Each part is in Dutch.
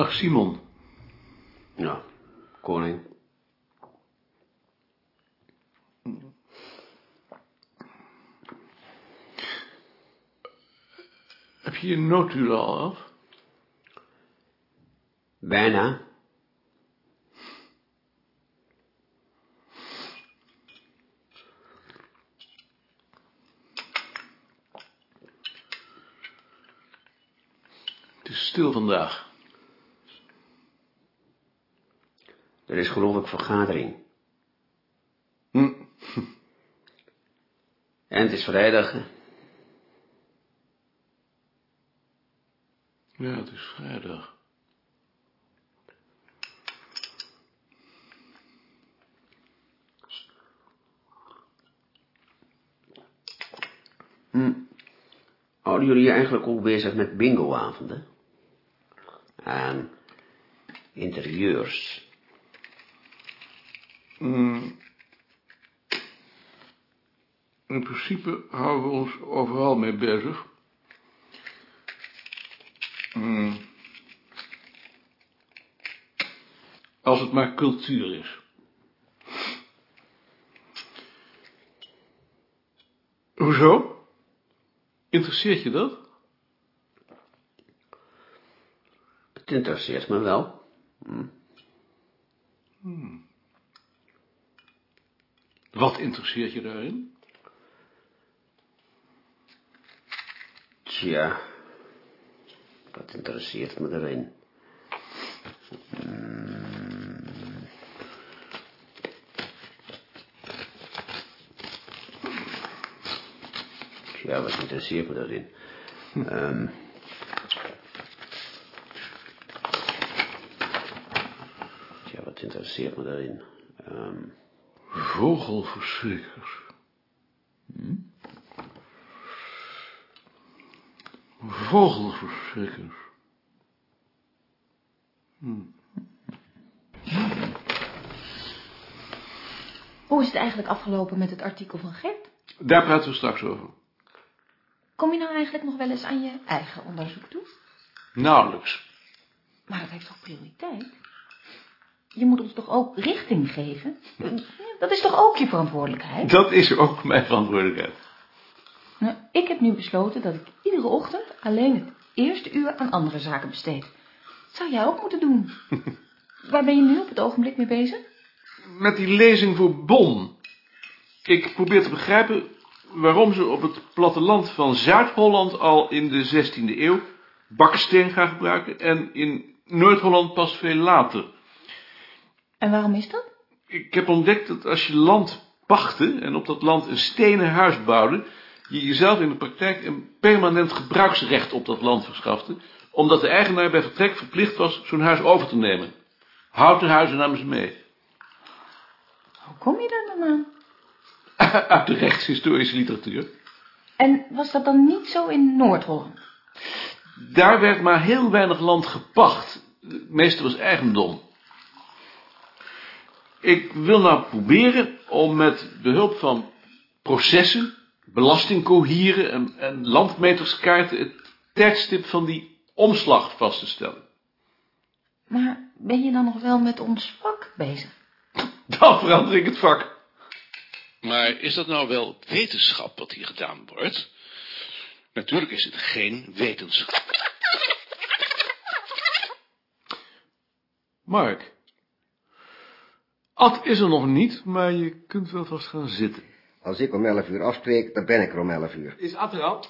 Dag Simon. Ja, koning. Heb je je notulen al af? Bijna. Het is stil vandaag. Er is geloof ik vergadering. Hm. En het is vrijdag. hè? Ja, het is vrijdag. Houden jullie eigenlijk ook bezig met bingoavonden? En interieurs. In principe houden we ons overal mee bezig. Hm. Als het maar cultuur is. Hoezo? Interesseert je dat? Het interesseert me wel. Wat interesseert je daarin? Tja, wat interesseert me erin? Ja, wat interesseert me daarin? Ehm ja, wat interesseert me daarin? Ehm Vogelverschrikkers. Vogelverschrikkers. Hoe is het eigenlijk afgelopen met het artikel van Gert? Daar praten we straks over. Kom je nou eigenlijk nog wel eens aan je eigen onderzoek toe? Nauwelijks. Maar het heeft toch prioriteit? Je moet ons toch ook richting geven? Dat is toch ook je verantwoordelijkheid? Dat is ook mijn verantwoordelijkheid. Nou, ik heb nu besloten dat ik iedere ochtend alleen het eerste uur aan andere zaken besteed. Dat zou jij ook moeten doen. Waar ben je nu op het ogenblik mee bezig? Met die lezing voor Bon. Ik probeer te begrijpen waarom ze op het platteland van Zuid-Holland al in de 16e eeuw baksteen gaan gebruiken en in Noord-Holland pas veel later. En waarom is dat? Ik heb ontdekt dat als je land pachtte en op dat land een stenen huis bouwde, je jezelf in de praktijk een permanent gebruiksrecht op dat land verschafte, omdat de eigenaar bij vertrek verplicht was zo'n huis over te nemen. Houten huizen namen ze mee. Hoe kom je daar dan aan? Uit de rechtshistorische literatuur. En was dat dan niet zo in Noord-Holland? Daar werd maar heel weinig land gepacht. Het meeste was eigendom. Ik wil nou proberen om met behulp van processen, belastingcohieren en, en landmeterskaarten het tijdstip van die omslag vast te stellen. Maar ben je dan nog wel met ons vak bezig? Dan verander ik het vak. Maar is dat nou wel wetenschap wat hier gedaan wordt? Natuurlijk is het geen wetenschap. Mark. Ad is er nog niet, maar je kunt wel vast gaan zitten. Als ik om 11 uur afspreek, dan ben ik er om 11 uur. Is Ad er al?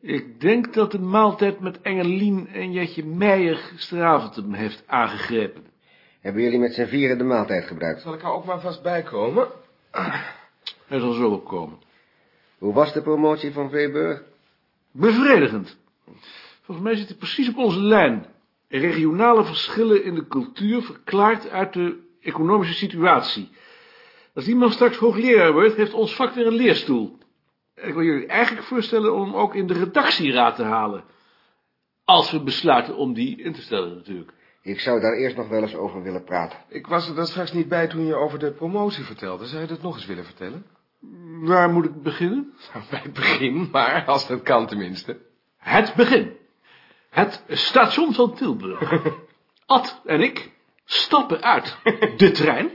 Ik denk dat de maaltijd met Engelien en Jetje Meijer gisteravond hem heeft aangegrepen. Hebben jullie met z'n vieren de maaltijd gebruikt? Zal ik er ook maar vast bij komen? Hij zal zo opkomen. Hoe was de promotie van Veeburg? Bevredigend. Volgens mij zit hij precies op onze lijn. Regionale verschillen in de cultuur verklaard uit de economische situatie. Als die man straks hoogleraar wordt, heeft ons vak weer een leerstoel. Ik wil jullie eigenlijk voorstellen om hem ook in de redactieraad te halen. Als we besluiten om die in te stellen natuurlijk. Ik zou daar eerst nog wel eens over willen praten. Ik was er dan straks niet bij toen je over de promotie vertelde. Zou je dat nog eens willen vertellen? Waar moet ik beginnen? Nou, bij het begin, maar als dat kan tenminste. Het begin. Het station van Tilburg. Ad en ik stappen uit de trein.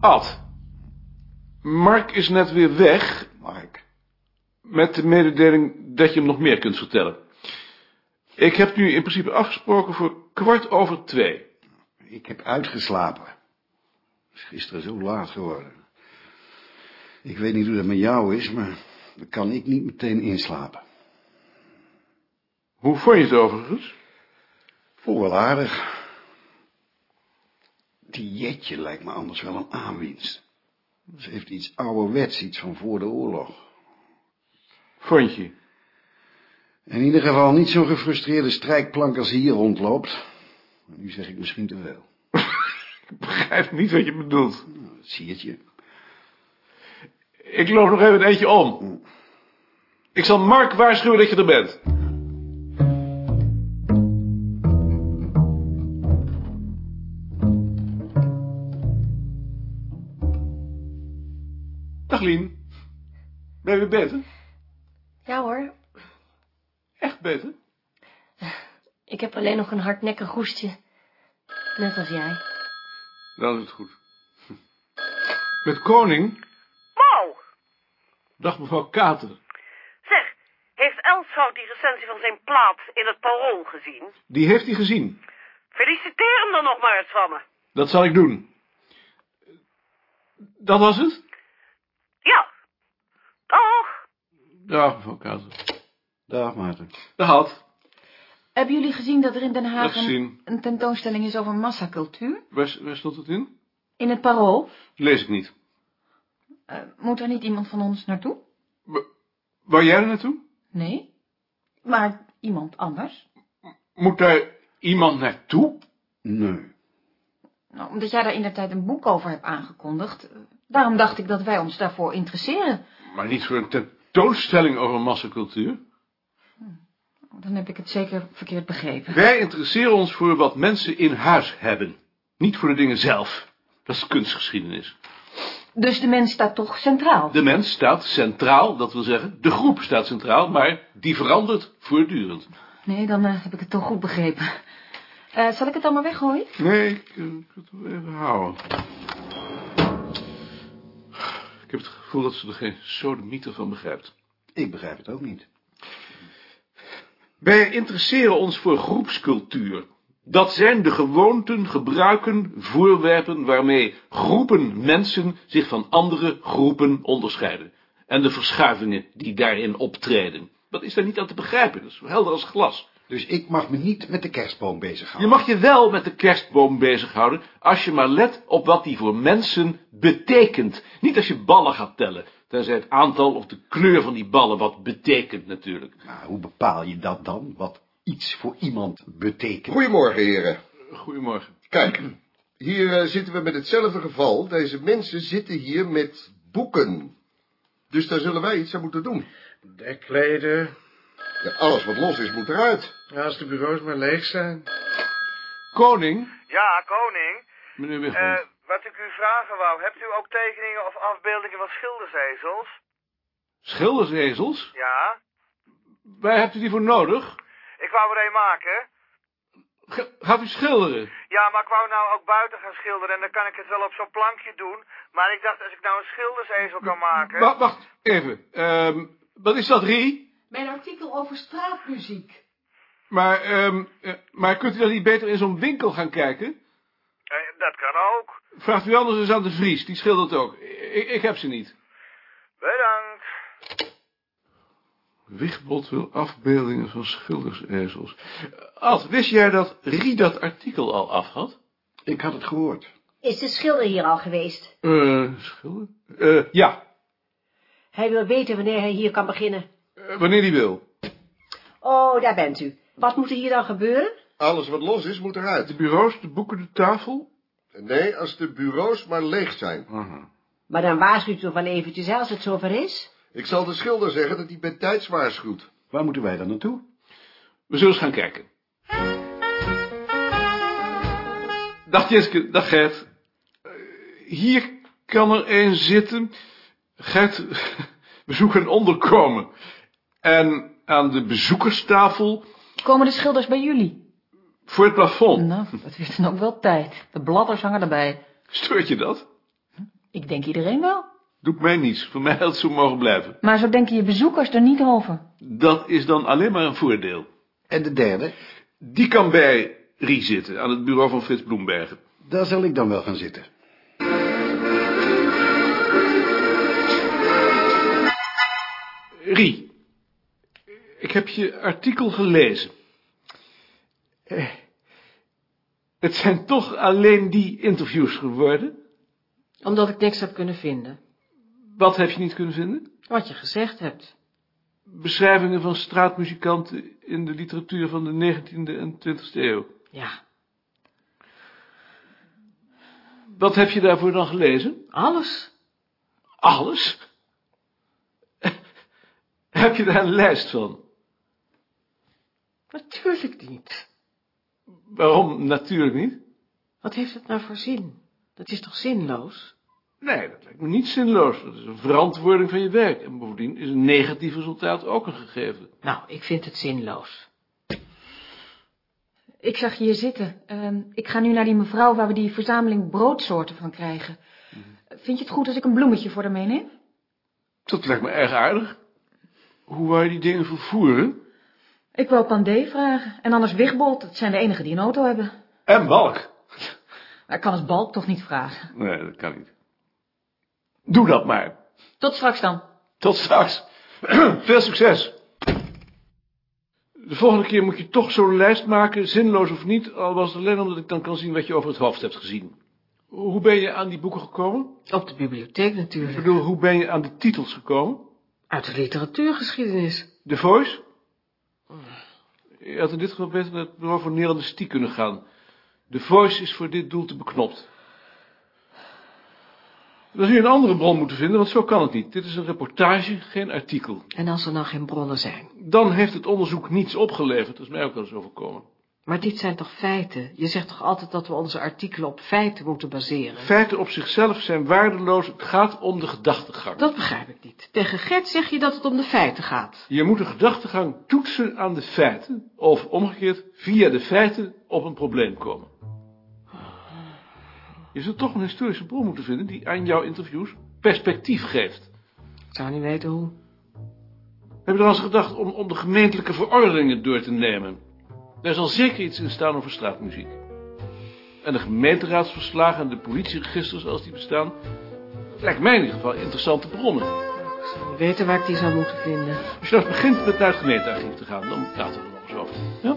Ad, Mark is net weer weg Mark. met de mededeling dat je hem nog meer kunt vertellen. Ik heb nu in principe afgesproken voor kwart over twee. Ik heb uitgeslapen. Het is gisteren zo laat geworden. Ik weet niet hoe dat met jou is, maar dan kan ik niet meteen inslapen. Hoe vond je het overigens? Vond wel aardig. Die Jetje lijkt me anders wel een aanwinst. Ze heeft iets ouderwets, iets van voor de oorlog. Vond je? In ieder geval niet zo'n gefrustreerde strijkplank als hier rondloopt. Nu zeg ik misschien te veel. Ik begrijp niet wat je bedoelt. Nou, dat zie je. Ik loop nog even een eentje om. Ik zal Mark waarschuwen dat je er bent. Je beter? Ja hoor, Echt beter? ik heb alleen nog een hardnekkig hoestje. Net als jij. Dan is het goed. Met Koning? Wauw! Dag mevrouw Kater. Zeg, heeft Elshout die recensie van zijn plaat in het parool gezien? Die heeft hij gezien. Feliciteer hem dan nog maar eens van me. Dat zal ik doen. Dat was het? Ja. Dag. Ja, mevrouw Kater. Dag, Maarten. Dat had. Hebben jullie gezien dat er in Den Haag een, tentoonstelling is over massacultuur? Waar, waar stond het in? In het Parool? Lees ik niet. Eh, moet er niet iemand van ons naartoe? Wa- Wou jij er naartoe? Nee. Maar iemand anders? Moet daar iemand naartoe? Nee. Nou, omdat jij daar in de tijd een boek over hebt aangekondigd. eh, Daarom dacht ik dat wij ons daarvoor interesseren. Maar niet voor een tentoonstelling over massacultuur. Dan heb ik het zeker verkeerd begrepen. Wij interesseren ons voor wat mensen in huis hebben. Niet voor de dingen zelf. Dat is kunstgeschiedenis. Dus de mens staat toch centraal? De mens staat centraal, dat wil zeggen, de groep staat centraal, maar die verandert voortdurend. Nee, dan eh, heb ik het toch goed begrepen. Eh, zal ik het dan maar weggooien? Nee, ik, eh, wil het wel even houden. Heb het gevoel dat ze er geen sodemieter van begrijpt. Ik begrijp het ook niet. Wij interesseren ons voor groepscultuur. Dat zijn de gewoonten, gebruiken, voorwerpen waarmee groepen mensen zich van andere groepen onderscheiden. En de verschuivingen die daarin optreden. Wat is daar niet aan te begrijpen? Dat is helder als glas. Dus ik mag me niet met de kerstboom Je bezighouden. mag je wel met de kerstboom bezighouden, als je maar let op wat die voor mensen betekent. Niet als je ballen gaat tellen, tenzij het aantal of de kleur van die ballen wat betekent natuurlijk. Maar hoe bepaal je dat dan? Wat iets voor iemand betekent? Goedemorgen, heren. Goedemorgen. Kijk, hier eh, zitten we met hetzelfde geval. Deze mensen zitten hier met boeken. Dus daar zullen wij iets aan moeten doen. Dekkleden. Ja, alles wat los is, moet eruit. Ja, als de bureaus maar leeg zijn. Koning, Ja, koning. meneer Wigmond. wat ik u vragen wou, hebt u ook tekeningen of afbeeldingen van schildersezels? Schildersezels? Ja. Waar hebt u die voor nodig? Ik wou er een maken. Ga- gaat u schilderen? Ja, maar ik wou nou ook buiten gaan schilderen en dan kan ik het wel op zo'n plankje doen. Maar ik dacht, als ik nou een schildersezel kan maken... Wa- wacht, even. Ehm, wat is dat, Rie? Mijn artikel over straatmuziek. Maar, ehm, eh, maar kunt u dan niet beter in zo'n winkel gaan kijken? Eh, dat kan ook. Vraagt u anders eens aan de Vries, die schildert ook. Ik, ik heb ze niet. Bedankt. Wichtbot wil afbeeldingen van schildersezels. Ad, wist jij dat Rie dat artikel al af had? Ik had het gehoord. Is de schilder hier al geweest? Eh, schilder? Eh, ja, Hij wil weten wanneer hij hier kan beginnen. Eh, wanneer die wil. Oh, daar bent u. Wat moet er hier dan gebeuren? Alles wat los is, moet eruit. De bureaus, de boeken, de tafel? Nee, als de bureaus maar leeg zijn. Maar dan waarschuwt u toch wel eventjes als het zover is? Ik zal de schilder zeggen dat hij bij tijds waarschuwt. Waar moeten wij dan naartoe? We zullen eens gaan kijken. Dag Jeske, dag Gert. Eh, Hier kan er een zitten. Gert, we zoeken een onderkomen. En aan de bezoekerstafel Komen de schilders bij jullie? voor het plafond. Nou, dat werd dan ook wel tijd. De bladders hangen erbij. Stoort je dat? Ik denk iedereen wel. Doet mij niets. Voor mij had het zo mogen blijven. Maar zo denken je bezoekers er niet over. Dat is dan alleen maar een voordeel. En de derde? Die kan bij Rie zitten, aan het bureau van Frits Bloembergen. Daar zal ik dan wel gaan zitten. Rie, ik heb je artikel gelezen. Eh, Het zijn toch alleen die interviews geworden? Omdat ik niks heb kunnen vinden. Wat heb je niet kunnen vinden? Wat je gezegd hebt. Beschrijvingen van straatmuzikanten in de literatuur van de 19e en 20e eeuw. Ja, Wat heb je daarvoor dan gelezen? alles. Alles? Heb je daar een lijst van? Natuurlijk niet. Waarom natuurlijk niet? Wat heeft het nou voor zin? Dat is toch zinloos? Nee, dat lijkt me niet zinloos. Dat is een verantwoording van je werk. En bovendien is een negatief resultaat ook een gegeven. Nou, ik vind het zinloos. Ik zag je hier zitten. Ehm, ik ga nu naar die mevrouw waar we die verzameling broodsoorten van krijgen. Vind je het goed als ik een bloemetje voor haar meeneem? Dat lijkt me erg aardig. Hoe wou je die dingen vervoeren? Ik wou Pandé vragen. En anders Wigbold. Dat zijn de enigen die een auto hebben. En Balk. Maar ik kan als Balk toch niet vragen. Nee, dat kan niet. Doe dat maar. Tot straks dan. Tot straks. Veel succes. De volgende keer moet je toch zo'n lijst maken, zinloos of niet, al was het alleen omdat ik dan kan zien wat je over het hoofd hebt gezien. Hoe ben je aan die boeken gekomen? Op de bibliotheek Ik natuurlijk. bedoel, hoe ben je aan de titels gekomen? Uit de literatuurgeschiedenis. The Voice? Je had in dit geval beter naar het bureau voor kunnen gaan. The Voice is voor dit doel te beknopt. Dan zul je een andere bron moeten vinden, want zo kan het niet. Dit is een reportage, geen artikel. En als er nou geen bronnen zijn. Dan heeft het onderzoek niets opgeleverd, dat is mij ook wel eens overkomen. Maar dit zijn toch feiten? Je zegt toch altijd dat we onze artikelen op feiten moeten baseren? Feiten op zichzelf zijn waardeloos, het gaat om de gedachtegang. Dat begrijp ik niet. Tegen Gert zeg je dat het om de feiten gaat. Je moet de gedachtegang toetsen aan de feiten, of omgekeerd, via de feiten op een probleem komen. Je zult toch een historische bron moeten vinden die aan jouw interviews perspectief geeft. Ik zou niet weten hoe. Heb je er al eens gedacht om, om de gemeentelijke verordeningen door te nemen? Daar zal zeker iets in staan over straatmuziek. En de gemeenteraadsverslagen en de politieregisters, als die bestaan, lijkt mij in ieder geval interessante bronnen. Ik zou niet weten waar ik die zou moeten vinden. Als je nou eens begint met naar het gemeentearchief te gaan, dan praten we er nog eens over. Ja?